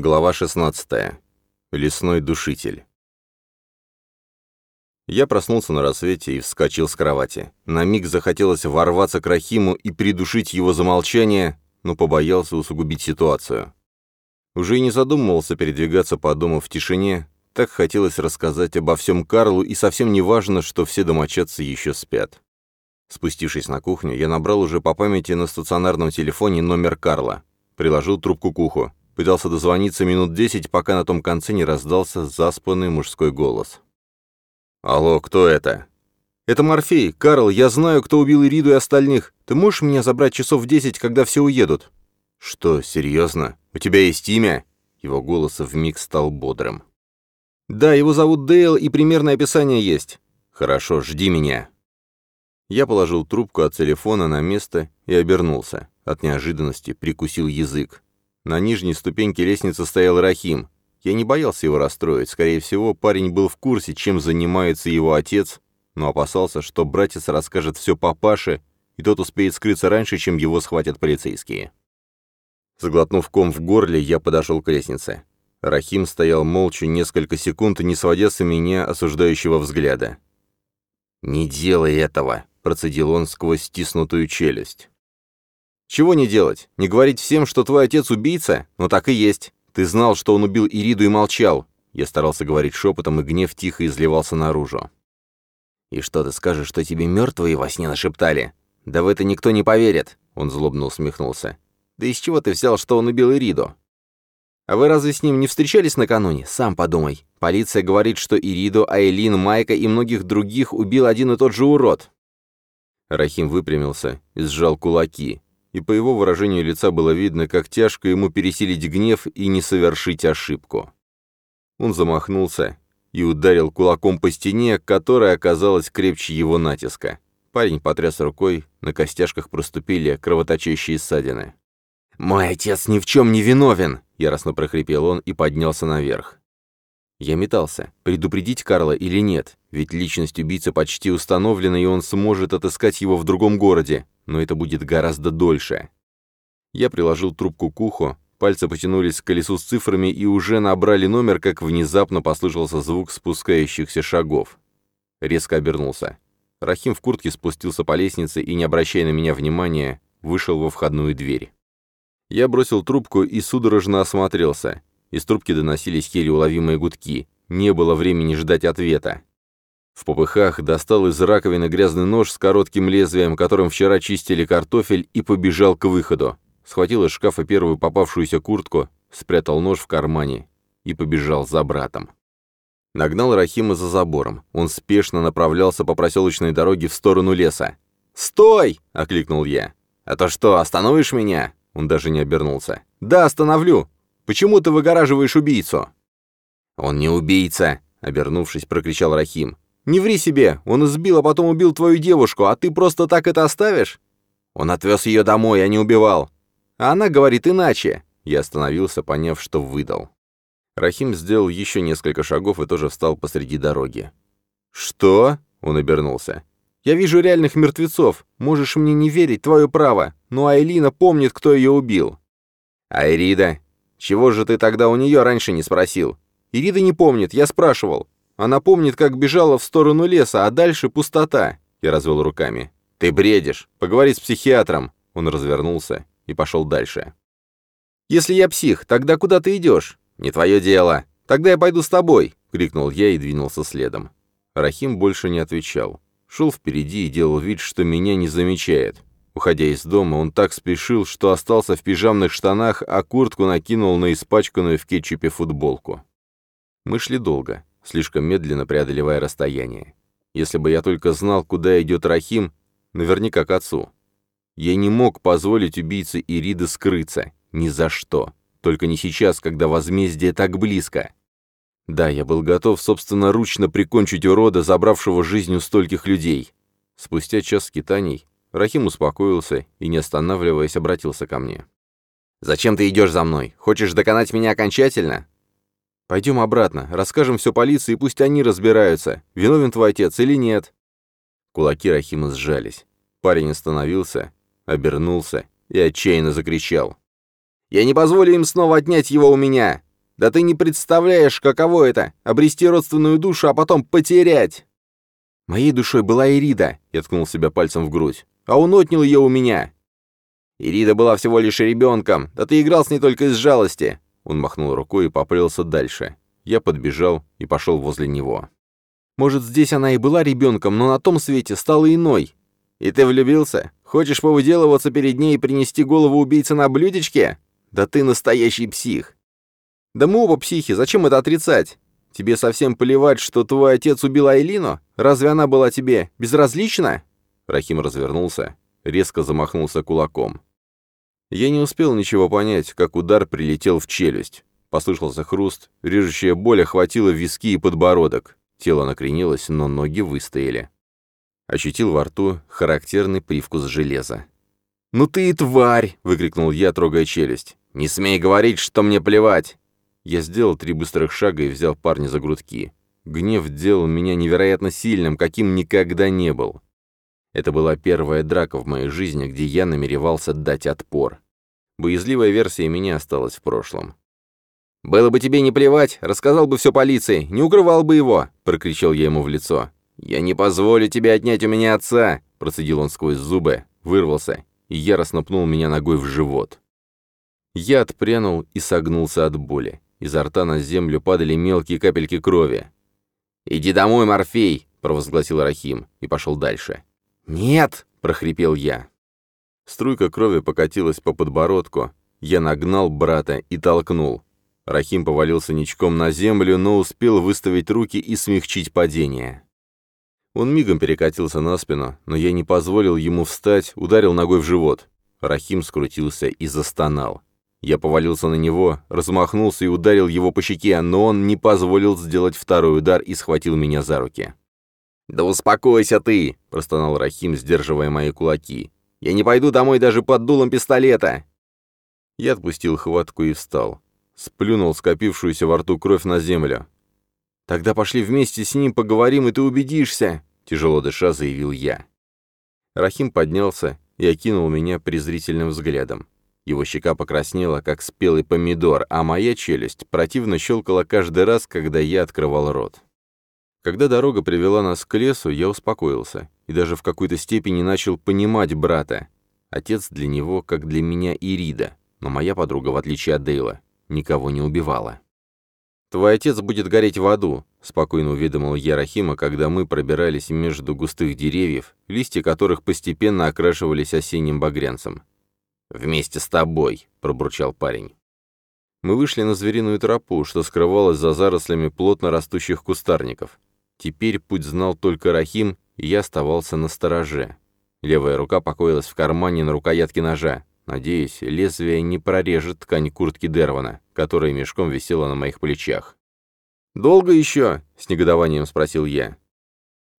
Глава 16. Лесной душитель. Я проснулся на рассвете и вскочил с кровати. На миг захотелось ворваться к Рахиму и придушить его замолчание, но побоялся усугубить ситуацию. Уже и не задумывался передвигаться по дому в тишине, так хотелось рассказать обо всем Карлу, и совсем не важно, что все домочадцы еще спят. Спустившись на кухню, я набрал уже по памяти на стационарном телефоне номер Карла. Приложил трубку к уху. Пытался дозвониться минут десять, пока на том конце не раздался заспанный мужской голос. «Алло, кто это?» «Это Морфей. Карл, я знаю, кто убил Ириду и остальных. Ты можешь меня забрать часов в десять, когда все уедут?» «Что, серьезно? У тебя есть имя?» Его голос вмиг стал бодрым. «Да, его зовут Дейл, и примерное описание есть». «Хорошо, жди меня». Я положил трубку от телефона на место и обернулся. От неожиданности прикусил язык. На нижней ступеньке лестницы стоял Рахим. Я не боялся его расстроить. Скорее всего, парень был в курсе, чем занимается его отец, но опасался, что братец расскажет все папаше, и тот успеет скрыться раньше, чем его схватят полицейские. Заглотнув ком в горле, я подошел к лестнице. Рахим стоял молча несколько секунд, не сводя с меня осуждающего взгляда. «Не делай этого», — процедил он сквозь стиснутую челюсть. «Чего не делать? Не говорить всем, что твой отец убийца? Ну так и есть. Ты знал, что он убил Ириду и молчал». Я старался говорить шепотом, и гнев тихо изливался наружу. «И что ты скажешь, что тебе мертвые во сне нашептали? Да в это никто не поверит!» Он злобно усмехнулся. «Да из чего ты взял, что он убил Ириду?» «А вы разве с ним не встречались накануне? Сам подумай. Полиция говорит, что Ириду, Айлин, Майка и многих других убил один и тот же урод». Рахим выпрямился и сжал кулаки и по его выражению лица было видно, как тяжко ему пересилить гнев и не совершить ошибку. Он замахнулся и ударил кулаком по стене, которая оказалась крепче его натиска. Парень потряс рукой, на костяшках проступили кровоточащие ссадины. «Мой отец ни в чем не виновен!» — яростно прохрипел он и поднялся наверх. Я метался, предупредить Карла или нет, ведь личность убийцы почти установлена, и он сможет отыскать его в другом городе, но это будет гораздо дольше. Я приложил трубку к уху, пальцы потянулись к колесу с цифрами и уже набрали номер, как внезапно послышался звук спускающихся шагов. Резко обернулся. Рахим в куртке спустился по лестнице и, не обращая на меня внимания, вышел во входную дверь. Я бросил трубку и судорожно осмотрелся. Из трубки доносились еле уловимые гудки. Не было времени ждать ответа. В попыхах достал из раковины грязный нож с коротким лезвием, которым вчера чистили картофель, и побежал к выходу. Схватил из шкафа первую попавшуюся куртку, спрятал нож в кармане и побежал за братом. Нагнал Рахима за забором. Он спешно направлялся по проселочной дороге в сторону леса. «Стой!» — окликнул я. «А то что, остановишь меня?» Он даже не обернулся. «Да, остановлю! Почему ты выгораживаешь убийцу?» «Он не убийца!» — обернувшись, прокричал Рахим. Не ври себе, он избил, а потом убил твою девушку, а ты просто так это оставишь? Он отвез ее домой, а не убивал. А она говорит иначе. Я остановился, поняв, что выдал. Рахим сделал еще несколько шагов и тоже встал посреди дороги. «Что?» — он обернулся. «Я вижу реальных мертвецов. Можешь мне не верить, твое право. Но Айлина помнит, кто ее убил». «Айрида? Чего же ты тогда у нее раньше не спросил?» «Ирида не помнит, я спрашивал. Она помнит, как бежала в сторону леса, а дальше пустота. Я развел руками. Ты бредишь. Поговори с психиатром. Он развернулся и пошел дальше. Если я псих, тогда куда ты идешь? Не твое дело. Тогда я пойду с тобой, крикнул я и двинулся следом. Рахим больше не отвечал. Шел впереди и делал вид, что меня не замечает. Уходя из дома, он так спешил, что остался в пижамных штанах, а куртку накинул на испачканную в кетчупе футболку. Мы шли долго слишком медленно преодолевая расстояние. Если бы я только знал, куда идет Рахим, наверняка к отцу. Я не мог позволить убийце Ириды скрыться. Ни за что. Только не сейчас, когда возмездие так близко. Да, я был готов собственноручно прикончить урода, забравшего жизнь у стольких людей. Спустя час скитаний Рахим успокоился и, не останавливаясь, обратился ко мне. «Зачем ты идешь за мной? Хочешь доконать меня окончательно? Пойдем обратно, расскажем все полиции, пусть они разбираются, виновен твой отец или нет». Кулаки Рахима сжались. Парень остановился, обернулся и отчаянно закричал. «Я не позволю им снова отнять его у меня! Да ты не представляешь, каково это — обрести родственную душу, а потом потерять!» «Моей душой была Ирида», — я ткнул себя пальцем в грудь, «а он отнял ее у меня». «Ирида была всего лишь ребенком, да ты играл с ней только из жалости». Он махнул рукой и поплелся дальше. Я подбежал и пошел возле него. «Может, здесь она и была ребенком, но на том свете стала иной. И ты влюбился? Хочешь повыделываться перед ней и принести голову убийцы на блюдечке? Да ты настоящий псих!» «Да мы оба психи, зачем это отрицать? Тебе совсем плевать, что твой отец убил Айлину? Разве она была тебе безразлична?» Рахим развернулся, резко замахнулся кулаком. Я не успел ничего понять, как удар прилетел в челюсть. Послышался хруст, режущая боль охватила виски и подбородок. Тело накренилось, но ноги выстояли. Ощутил во рту характерный привкус железа. «Ну ты и тварь!» — выкрикнул я, трогая челюсть. «Не смей говорить, что мне плевать!» Я сделал три быстрых шага и взял парня за грудки. Гнев делал меня невероятно сильным, каким никогда не был. Это была первая драка в моей жизни, где я намеревался дать отпор. Боязливая версия меня осталась в прошлом. «Было бы тебе не плевать, рассказал бы все полиции, не укрывал бы его!» — прокричал я ему в лицо. «Я не позволю тебе отнять у меня отца!» — процедил он сквозь зубы, вырвался и яростно пнул меня ногой в живот. Я отпрянул и согнулся от боли. Изо рта на землю падали мелкие капельки крови. «Иди домой, Морфей!» — провозгласил Рахим и пошел дальше. «Нет!» — прохрипел я. Струйка крови покатилась по подбородку. Я нагнал брата и толкнул. Рахим повалился ничком на землю, но успел выставить руки и смягчить падение. Он мигом перекатился на спину, но я не позволил ему встать, ударил ногой в живот. Рахим скрутился и застонал. Я повалился на него, размахнулся и ударил его по щеке, но он не позволил сделать второй удар и схватил меня за руки. «Да успокойся ты!» — простонал Рахим, сдерживая мои кулаки. «Я не пойду домой даже под дулом пистолета!» Я отпустил хватку и встал. Сплюнул скопившуюся во рту кровь на землю. «Тогда пошли вместе с ним поговорим, и ты убедишься!» Тяжело дыша, заявил я. Рахим поднялся и окинул меня презрительным взглядом. Его щека покраснела, как спелый помидор, а моя челюсть противно щелкала каждый раз, когда я открывал рот. Когда дорога привела нас к лесу, я успокоился и даже в какой-то степени начал понимать брата. Отец для него, как для меня, Ирида, но моя подруга, в отличие от Дейла, никого не убивала. «Твой отец будет гореть в аду», — спокойно уведомил я Рахима, когда мы пробирались между густых деревьев, листья которых постепенно окрашивались осенним багрянцем. «Вместе с тобой», — пробурчал парень. Мы вышли на звериную тропу, что скрывалась за зарослями плотно растущих кустарников. Теперь путь знал только Рахим, и я оставался на стороже. Левая рука покоилась в кармане на рукоятке ножа. Надеюсь, лезвие не прорежет ткань куртки Дервана, которая мешком висела на моих плечах. «Долго еще?» — с негодованием спросил я.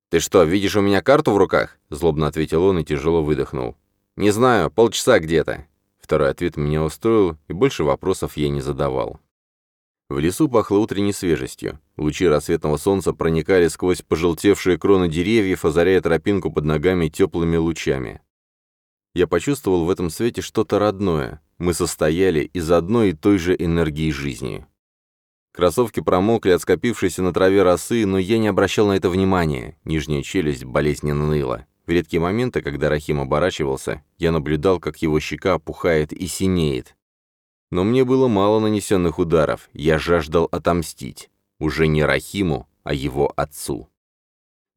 «Ты что, видишь у меня карту в руках?» — злобно ответил он и тяжело выдохнул. «Не знаю, полчаса где-то». Второй ответ меня устроил, и больше вопросов я не задавал. В лесу пахло утренней свежестью. Лучи рассветного солнца проникали сквозь пожелтевшие кроны деревьев, озаряя тропинку под ногами теплыми лучами. Я почувствовал в этом свете что-то родное. Мы состояли из одной и той же энергии жизни. Кроссовки промокли от скопившейся на траве росы, но я не обращал на это внимания. Нижняя челюсть болезненно ныла. В редкие моменты, когда Рахим оборачивался, я наблюдал, как его щека опухает и синеет. Но мне было мало нанесенных ударов, я жаждал отомстить. Уже не Рахиму, а его отцу.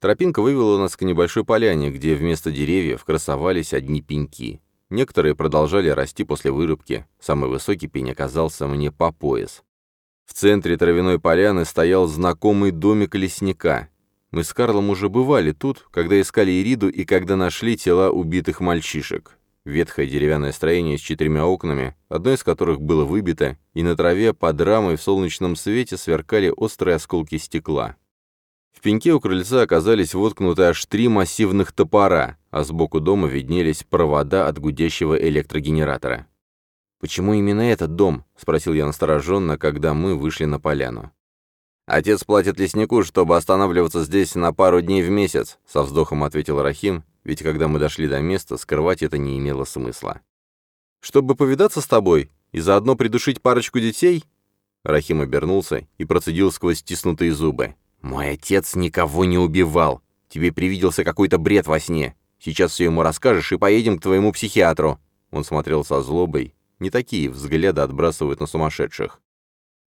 Тропинка вывела нас к небольшой поляне, где вместо деревьев красовались одни пеньки. Некоторые продолжали расти после вырубки, самый высокий пень оказался мне по пояс. В центре травяной поляны стоял знакомый домик лесника. Мы с Карлом уже бывали тут, когда искали Ириду и когда нашли тела убитых мальчишек. Ветхое деревянное строение с четырьмя окнами, одно из которых было выбито, и на траве под рамой в солнечном свете сверкали острые осколки стекла. В пеньке у крыльца оказались воткнуты аж три массивных топора, а сбоку дома виднелись провода от гудящего электрогенератора. «Почему именно этот дом?» — спросил я настороженно, когда мы вышли на поляну. «Отец платит леснику, чтобы останавливаться здесь на пару дней в месяц», — со вздохом ответил Рахим, ведь когда мы дошли до места, скрывать это не имело смысла. «Чтобы повидаться с тобой и заодно придушить парочку детей?» Рахим обернулся и процедил сквозь стиснутые зубы. «Мой отец никого не убивал. Тебе привиделся какой-то бред во сне. Сейчас все ему расскажешь и поедем к твоему психиатру». Он смотрел со злобой. Не такие взгляды отбрасывают на сумасшедших.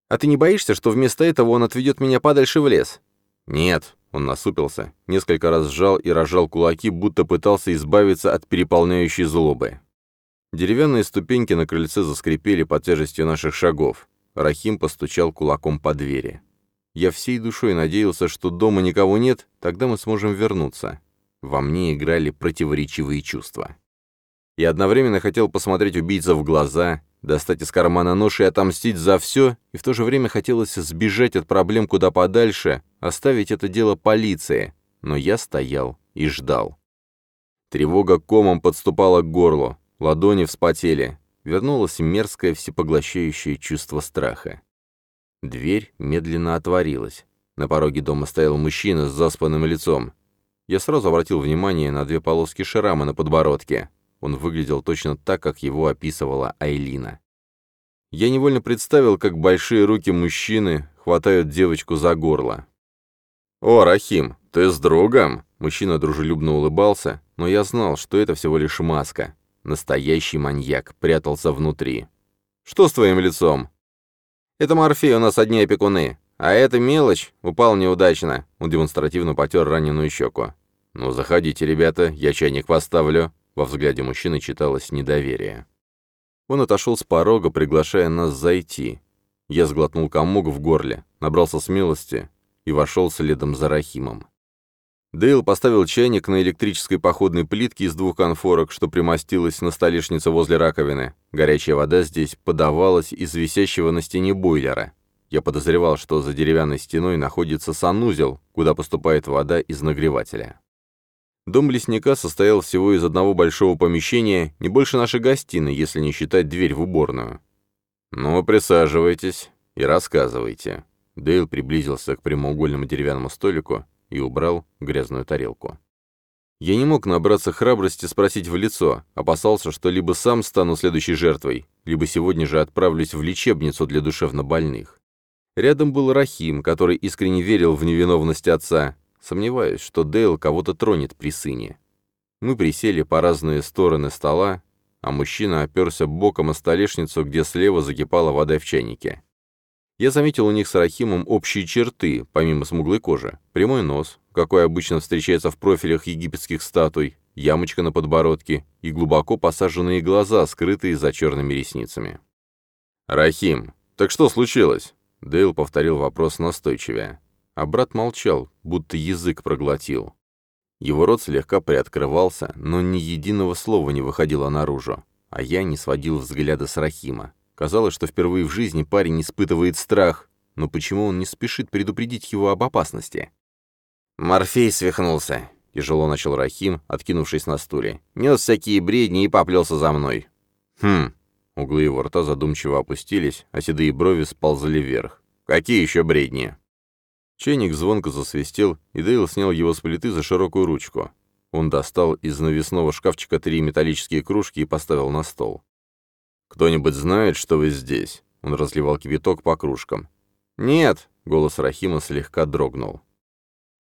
«А ты не боишься, что вместо этого он отведет меня подальше в лес?» «Нет», — он насупился, несколько раз сжал и разжал кулаки, будто пытался избавиться от переполняющей злобы. Деревянные ступеньки на крыльце заскрипели под тяжестью наших шагов. Рахим постучал кулаком по двери. Я всей душой надеялся, что дома никого нет, тогда мы сможем вернуться. Во мне играли противоречивые чувства. Я одновременно хотел посмотреть убийце в глаза, достать из кармана нож и отомстить за все, и в то же время хотелось сбежать от проблем куда подальше, оставить это дело полиции. Но я стоял и ждал. Тревога комом подступала к горлу, ладони вспотели. Вернулось мерзкое всепоглощающее чувство страха. Дверь медленно отворилась. На пороге дома стоял мужчина с заспанным лицом. Я сразу обратил внимание на две полоски шрама на подбородке. Он выглядел точно так, как его описывала Айлина. Я невольно представил, как большие руки мужчины хватают девочку за горло. «О, Рахим, ты с другом?» Мужчина дружелюбно улыбался, но я знал, что это всего лишь маска. Настоящий маньяк прятался внутри. «Что с твоим лицом?» «Это Морфей, у нас одни опекуны. А эта мелочь упал неудачно». Он демонстративно потер раненую щеку. «Ну, заходите, ребята, я чайник поставлю». Во взгляде мужчины читалось недоверие. Он отошел с порога, приглашая нас зайти. Я сглотнул комок в горле, набрался смелости и вошел следом за Рахимом. Дейл поставил чайник на электрической походной плитке из двух конфорок, что примостилась на столешнице возле раковины. Горячая вода здесь подавалась из висящего на стене бойлера. Я подозревал, что за деревянной стеной находится санузел, куда поступает вода из нагревателя. Дом лесника состоял всего из одного большого помещения, не больше нашей гостиной, если не считать дверь в уборную. «Ну, присаживайтесь и рассказывайте». Дейл приблизился к прямоугольному деревянному столику и убрал грязную тарелку. Я не мог набраться храбрости спросить в лицо, опасался, что либо сам стану следующей жертвой, либо сегодня же отправлюсь в лечебницу для душевнобольных. Рядом был Рахим, который искренне верил в невиновность отца, сомневаясь, что Дейл кого-то тронет при сыне. Мы присели по разные стороны стола, а мужчина оперся боком о столешницу, где слева закипала вода в чайнике. Я заметил у них с Рахимом общие черты, помимо смуглой кожи. Прямой нос, какой обычно встречается в профилях египетских статуй, ямочка на подбородке и глубоко посаженные глаза, скрытые за черными ресницами. «Рахим, так что случилось?» Дейл повторил вопрос настойчивее. А брат молчал, будто язык проглотил. Его рот слегка приоткрывался, но ни единого слова не выходило наружу, а я не сводил взгляда с Рахима. Казалось, что впервые в жизни парень испытывает страх, но почему он не спешит предупредить его об опасности? «Морфей свихнулся», — тяжело начал Рахим, откинувшись на стуле. «Нес всякие бредни и поплелся за мной». «Хм». Углы его рта задумчиво опустились, а седые брови сползли вверх. «Какие еще бредни?» Чайник звонко засвистел, и Дейл снял его с плиты за широкую ручку. Он достал из навесного шкафчика три металлические кружки и поставил на стол. «Кто-нибудь знает, что вы здесь?» Он разливал кипяток по кружкам. «Нет», — голос Рахима слегка дрогнул.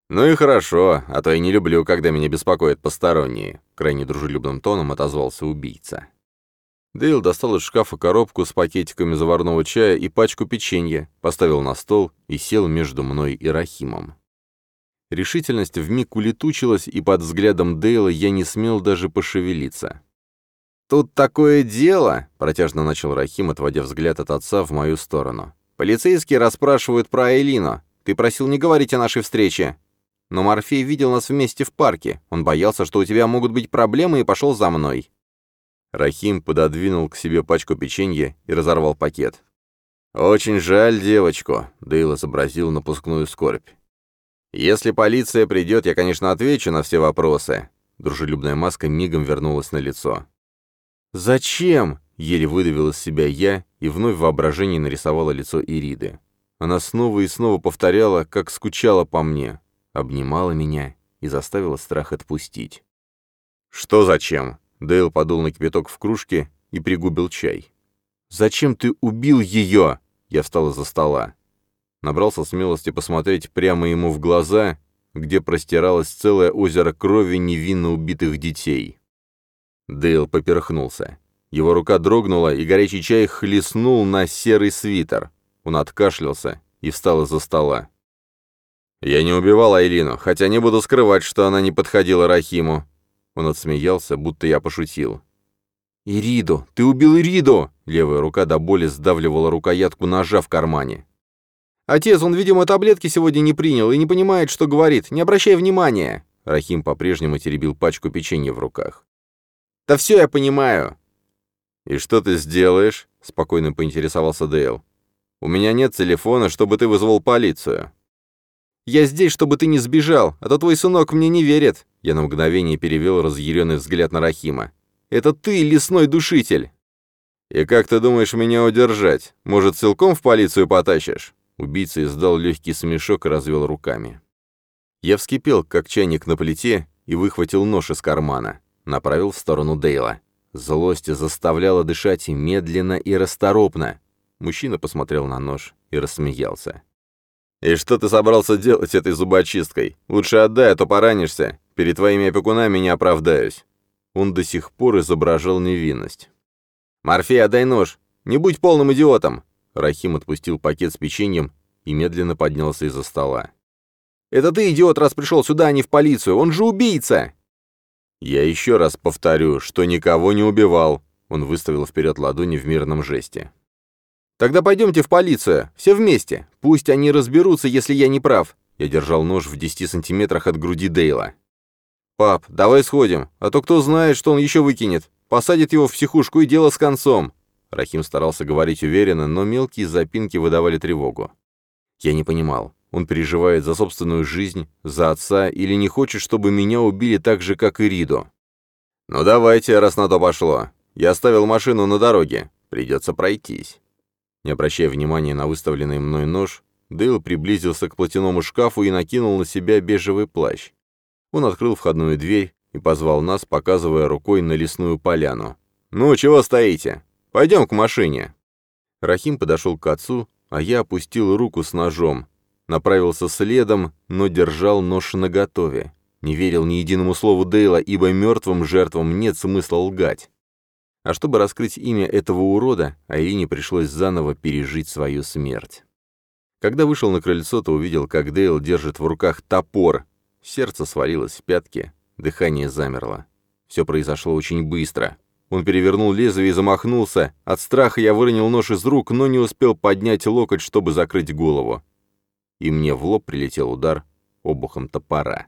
«Ну и хорошо, а то я не люблю, когда меня беспокоят посторонние», — крайне дружелюбным тоном отозвался убийца. Дейл достал из шкафа коробку с пакетиками заварного чая и пачку печенья, поставил на стол и сел между мной и Рахимом. Решительность вмиг улетучилась, и под взглядом Дейла я не смел даже пошевелиться. «Тут такое дело!» — протяжно начал Рахим, отводя взгляд от отца в мою сторону. «Полицейские расспрашивают про Элину. Ты просил не говорить о нашей встрече. Но Морфей видел нас вместе в парке. Он боялся, что у тебя могут быть проблемы, и пошел за мной». Рахим пододвинул к себе пачку печенья и разорвал пакет. «Очень жаль девочку», — Дейл изобразил напускную скорбь. «Если полиция придет, я, конечно, отвечу на все вопросы». Дружелюбная маска мигом вернулась на лицо. «Зачем?» — еле выдавил из себя я, и вновь в воображении нарисовала лицо Ириды. Она снова и снова повторяла, как скучала по мне, обнимала меня и заставила страх отпустить. «Что зачем?» — Дейл подул на кипяток в кружке и пригубил чай. «Зачем ты убил ее?» Я встал из-за стола. Набрался смелости посмотреть прямо ему в глаза, где простиралось целое озеро крови невинно убитых детей. Дейл поперхнулся. Его рука дрогнула, и горячий чай хлестнул на серый свитер. Он откашлялся и встал из-за стола. «Я не убивал Айлину, хотя не буду скрывать, что она не подходила Рахиму». Он отсмеялся, будто я пошутил. «Ириду! Ты убил Ириду!» Левая рука до боли сдавливала рукоятку ножа в кармане. «Отец, он, видимо, таблетки сегодня не принял и не понимает, что говорит. Не обращай внимания!» Рахим по-прежнему теребил пачку печенья в руках. «Да все я понимаю. «И что ты сделаешь?» — спокойно поинтересовался Дейл. «У меня нет телефона, чтобы ты вызвал полицию». «Я здесь, чтобы ты не сбежал, а то твой сынок мне не верит». Я на мгновение перевел разъяренный взгляд на Рахима. «Это ты, лесной душитель!» «И как ты думаешь меня удержать? Может, силком в полицию потащишь?» Убийца издал легкий смешок и развел руками. Я вскипел, как чайник на плите, и выхватил нож из кармана. Направил в сторону Дейла. Злость заставляла дышать медленно и расторопно. Мужчина посмотрел на нож и рассмеялся. «И что ты собрался делать этой зубочисткой? Лучше отдай, а то поранишься. Перед твоими опекунами не оправдаюсь». Он до сих пор изображал невинность. «Морфей, отдай нож! Не будь полным идиотом!» Рахим отпустил пакет с печеньем и медленно поднялся из-за стола. «Это ты, идиот, раз пришел сюда, а не в полицию! Он же убийца!» «Я еще раз повторю, что никого не убивал», — он выставил вперед ладони в мирном жесте. «Тогда пойдемте в полицию, все вместе. Пусть они разберутся, если я не прав». Я держал нож в 10 сантиметрах от груди Дейла. «Пап, давай сходим, а то кто знает, что он еще выкинет. Посадит его в психушку и дело с концом». Рахим старался говорить уверенно, но мелкие запинки выдавали тревогу. Я не понимал. Он переживает за собственную жизнь, за отца или не хочет, чтобы меня убили так же, как и Риду. «Ну давайте, раз на то пошло. Я оставил машину на дороге. Придется пройтись». Не обращая внимания на выставленный мной нож, Дейл приблизился к платяному шкафу и накинул на себя бежевый плащ. Он открыл входную дверь и позвал нас, показывая рукой на лесную поляну. «Ну, чего стоите? Пойдем к машине». Рахим подошел к отцу, а я опустил руку с ножом, Направился следом, но держал нож наготове. Не верил ни единому слову Дейла, ибо мертвым жертвам нет смысла лгать. А чтобы раскрыть имя этого урода, Айрине пришлось заново пережить свою смерть. Когда вышел на крыльцо, то увидел, как Дейл держит в руках топор. Сердце свалилось в пятки, дыхание замерло. Все произошло очень быстро. Он перевернул лезвие и замахнулся. От страха я выронил нож из рук, но не успел поднять локоть, чтобы закрыть голову и мне в лоб прилетел удар обухом топора.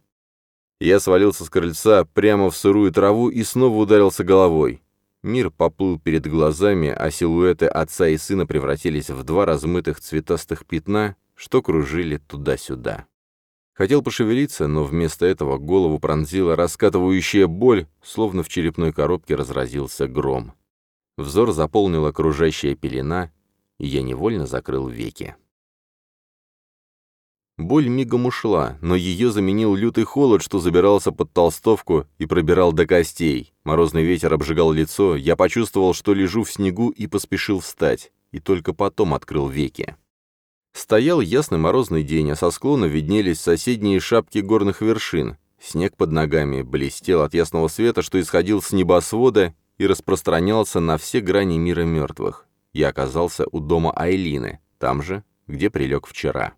Я свалился с крыльца прямо в сырую траву и снова ударился головой. Мир поплыл перед глазами, а силуэты отца и сына превратились в два размытых цветастых пятна, что кружили туда-сюда. Хотел пошевелиться, но вместо этого голову пронзила раскатывающая боль, словно в черепной коробке разразился гром. Взор заполнила окружающая пелена, и я невольно закрыл веки. Боль мигом ушла, но ее заменил лютый холод, что забирался под толстовку и пробирал до костей. Морозный ветер обжигал лицо, я почувствовал, что лежу в снегу и поспешил встать, и только потом открыл веки. Стоял ясный морозный день, а со склона виднелись соседние шапки горных вершин. Снег под ногами блестел от ясного света, что исходил с небосвода и распространялся на все грани мира мертвых. Я оказался у дома Айлины, там же, где прилег вчера.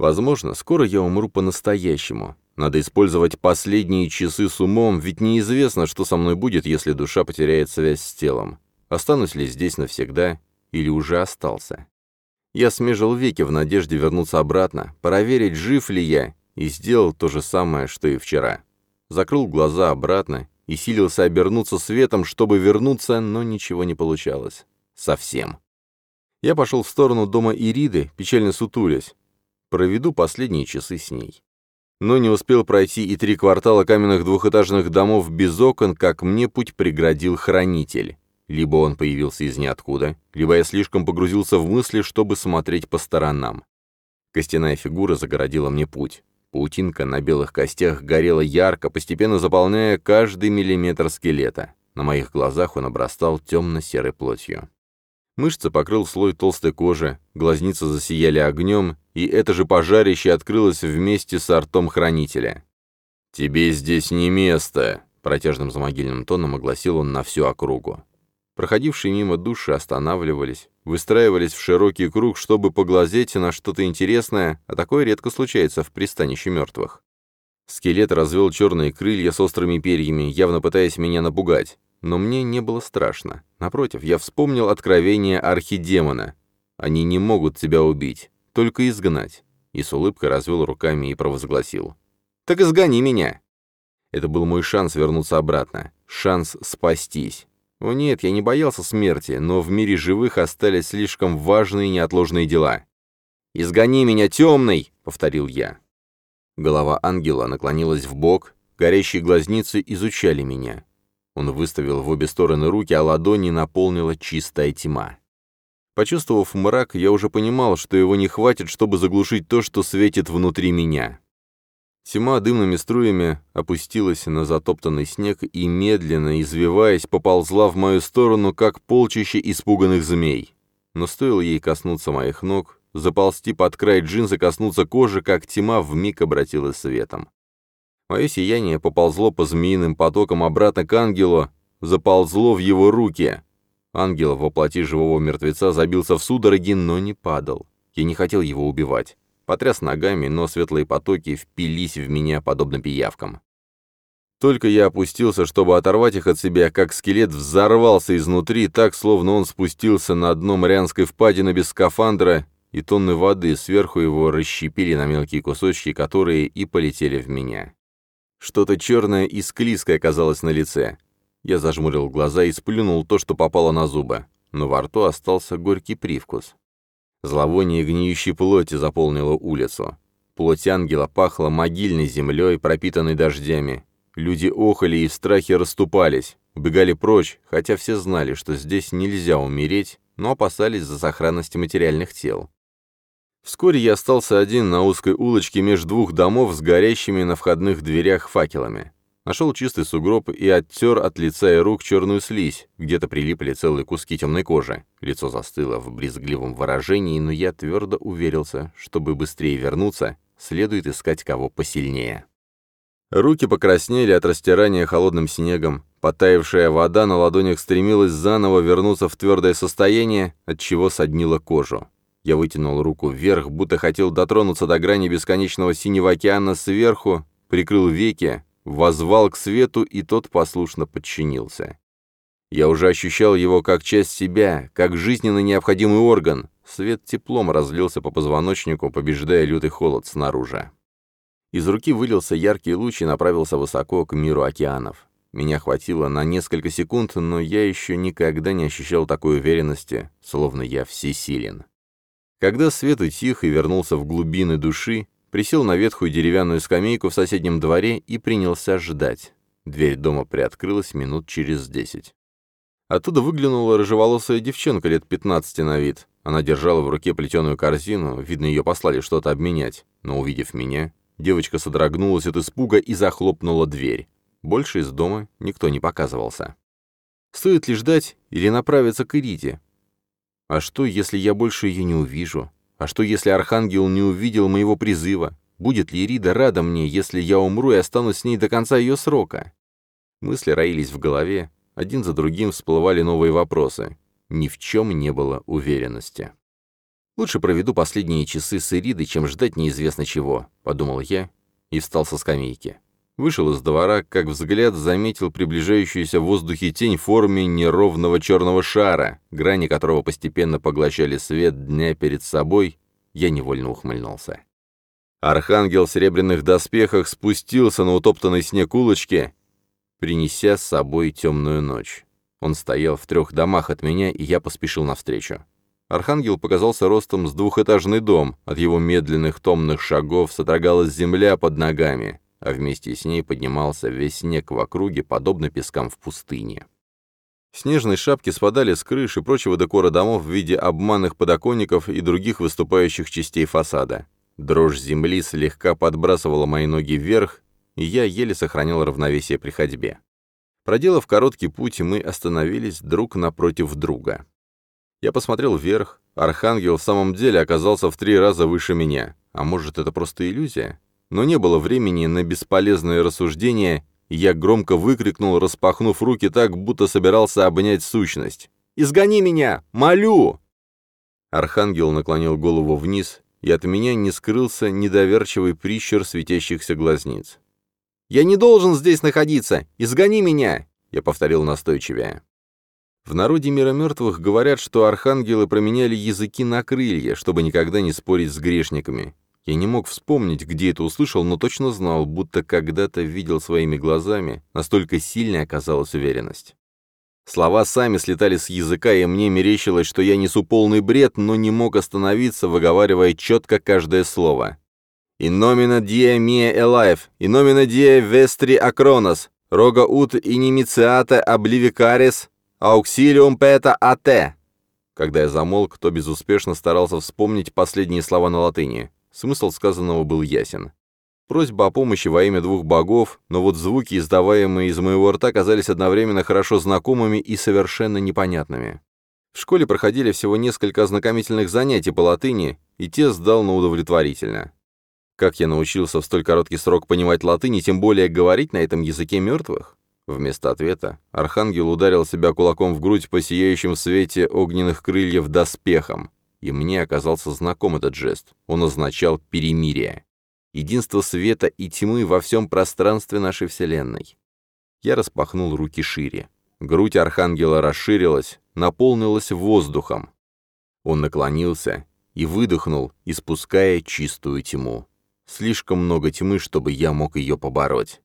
Возможно, скоро я умру по-настоящему. Надо использовать последние часы с умом, ведь неизвестно, что со мной будет, если душа потеряет связь с телом. Останусь ли здесь навсегда или уже остался? Я смежил веки в надежде вернуться обратно, проверить, жив ли я, и сделал то же самое, что и вчера. Закрыл глаза обратно и силился обернуться светом, чтобы вернуться, но ничего не получалось. Совсем. Я пошел в сторону дома Ириды, печально сутулясь проведу последние часы с ней. Но не успел пройти и три квартала каменных двухэтажных домов без окон, как мне путь преградил хранитель. Либо он появился из ниоткуда, либо я слишком погрузился в мысли, чтобы смотреть по сторонам. Костяная фигура загородила мне путь. Паутинка на белых костях горела ярко, постепенно заполняя каждый миллиметр скелета. На моих глазах он обрастал темно-серой плотью. Мышцы покрыл слой толстой кожи, глазницы засияли огнем, и это же пожарище открылось вместе с артом хранителя. «Тебе здесь не место», — протяжным замогильным тоном огласил он на всю округу. Проходившие мимо души останавливались, выстраивались в широкий круг, чтобы поглазеть на что-то интересное, а такое редко случается в пристанище мертвых. Скелет развел черные крылья с острыми перьями, явно пытаясь меня напугать. Но мне не было страшно. Напротив, я вспомнил откровение архидемона. Они не могут тебя убить, только изгнать. И с улыбкой развел руками и провозгласил. «Так изгони меня!» Это был мой шанс вернуться обратно. Шанс спастись. О нет, я не боялся смерти, но в мире живых остались слишком важные неотложные дела. «Изгони меня, темный!» — повторил я. Голова ангела наклонилась в бок, горящие глазницы изучали меня. Он выставил в обе стороны руки, а ладони наполнила чистая тьма. Почувствовав мрак, я уже понимал, что его не хватит, чтобы заглушить то, что светит внутри меня. Тьма дымными струями опустилась на затоптанный снег и, медленно извиваясь, поползла в мою сторону, как полчище испуганных змей. Но стоило ей коснуться моих ног, заползти под край джинса, коснуться кожи, как тьма вмиг обратилась светом. Мое сияние поползло по змеиным потокам обратно к ангелу, заползло в его руки. Ангел, воплоти живого мертвеца, забился в судороги, но не падал. Я не хотел его убивать потряс ногами, но светлые потоки впились в меня, подобно пиявкам. Только я опустился, чтобы оторвать их от себя, как скелет взорвался изнутри, так, словно он спустился на дно Марианской впадины без скафандра, и тонны воды сверху его расщепили на мелкие кусочки, которые и полетели в меня. Что-то черное и склизкое оказалось на лице. Я зажмурил глаза и сплюнул то, что попало на зубы, но во рту остался горький привкус. Зловоние гниющей плоти заполнило улицу. Плоть ангела пахла могильной землей, пропитанной дождями. Люди охали и в страхе расступались, убегали прочь, хотя все знали, что здесь нельзя умереть, но опасались за сохранность материальных тел. Вскоре я остался один на узкой улочке между двух домов с горящими на входных дверях факелами. Нашел чистый сугроб и оттер от лица и рук черную слизь, где-то прилипли целые куски темной кожи. Лицо застыло в брезгливом выражении, но я твердо уверился, чтобы быстрее вернуться, следует искать кого посильнее. Руки покраснели от растирания холодным снегом, потаявшая вода на ладонях стремилась заново вернуться в твердое состояние, от чего соднила кожу. Я вытянул руку вверх, будто хотел дотронуться до грани бесконечного синего океана сверху, прикрыл веки, Возвал к свету, и тот послушно подчинился. Я уже ощущал его как часть себя, как жизненно необходимый орган. Свет теплом разлился по позвоночнику, побеждая лютый холод снаружи. Из руки вылился яркий луч и направился высоко к миру океанов. Меня хватило на несколько секунд, но я еще никогда не ощущал такой уверенности, словно я всесилен. Когда свет утих и вернулся в глубины души, присел на ветхую деревянную скамейку в соседнем дворе и принялся ждать. Дверь дома приоткрылась минут через десять. Оттуда выглянула рыжеволосая девчонка лет пятнадцати на вид. Она держала в руке плетеную корзину, видно, ее послали что-то обменять. Но, увидев меня, девочка содрогнулась от испуга и захлопнула дверь. Больше из дома никто не показывался. Стоит ли ждать или направиться к Ирите? А что, если я больше ее не увижу? А что, если Архангел не увидел моего призыва? Будет ли Ирида рада мне, если я умру и останусь с ней до конца ее срока? Мысли роились в голове, один за другим всплывали новые вопросы. Ни в чем не было уверенности. «Лучше проведу последние часы с Иридой, чем ждать неизвестно чего», — подумал я и встал со скамейки. Вышел из двора, как взгляд заметил приближающуюся в воздухе тень в форме неровного черного шара, грани которого постепенно поглощали свет дня перед собой, я невольно ухмыльнулся. Архангел в серебряных доспехах спустился на утоптанный снег улочки, принеся с собой темную ночь. Он стоял в трех домах от меня, и я поспешил навстречу. Архангел показался ростом с двухэтажный дом, от его медленных томных шагов содрогалась земля под ногами а вместе с ней поднимался весь снег в округе, подобно пескам в пустыне. Снежные шапки спадали с крыш и прочего декора домов в виде обманных подоконников и других выступающих частей фасада. Дрожь земли слегка подбрасывала мои ноги вверх, и я еле сохранял равновесие при ходьбе. Проделав короткий путь, мы остановились друг напротив друга. Я посмотрел вверх. Архангел в самом деле оказался в три раза выше меня. А может, это просто иллюзия? Но не было времени на бесполезные рассуждения, и я громко выкрикнул, распахнув руки так, будто собирался обнять сущность. «Изгони меня! Молю!» Архангел наклонил голову вниз, и от меня не скрылся недоверчивый прищер светящихся глазниц. «Я не должен здесь находиться! Изгони меня!» Я повторил настойчивее. В народе мира мертвых говорят, что архангелы променяли языки на крылья, чтобы никогда не спорить с грешниками. Я не мог вспомнить, где это услышал, но точно знал, будто когда-то видел своими глазами, настолько сильной оказалась уверенность. Слова сами слетали с языка, и мне мерещилось, что я несу полный бред, но не мог остановиться, выговаривая четко каждое слово. «Иномина dia mia elaiv, иномина dia vestri акронос, рога ут inimiciate oblivicaris, auxilium peta ate». Когда я замолк, то безуспешно старался вспомнить последние слова на латыни. Смысл сказанного был ясен. Просьба о помощи во имя двух богов, но вот звуки, издаваемые из моего рта, казались одновременно хорошо знакомыми и совершенно непонятными. В школе проходили всего несколько ознакомительных занятий по латыни, и те сдал на удовлетворительно. Как я научился в столь короткий срок понимать латынь и тем более говорить на этом языке мертвых? Вместо ответа архангел ударил себя кулаком в грудь по сияющим в свете огненных крыльев доспехам, и мне оказался знаком этот жест. Он означал перемирие единство света и тьмы во всем пространстве нашей Вселенной. Я распахнул руки шире. Грудь архангела расширилась, наполнилась воздухом. Он наклонился и выдохнул, испуская чистую тьму. Слишком много тьмы, чтобы я мог ее побороть.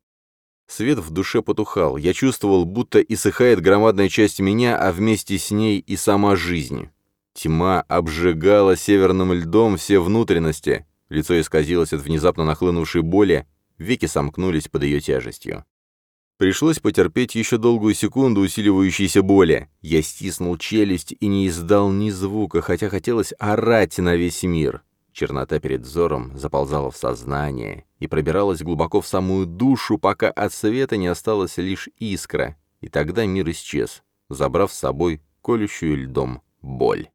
Свет в душе потухал, я чувствовал, будто иссыхает громадная часть меня, а вместе с ней и сама жизнь. Тьма обжигала северным льдом все внутренности, Лицо исказилось от внезапно нахлынувшей боли, веки сомкнулись под ее тяжестью. Пришлось потерпеть еще долгую секунду усиливающейся боли. Я стиснул челюсть и не издал ни звука, хотя хотелось орать на весь мир. Чернота перед взором заползала в сознание и пробиралась глубоко в самую душу, пока от света не осталась лишь искра, и тогда мир исчез, забрав с собой колющую льдом боль.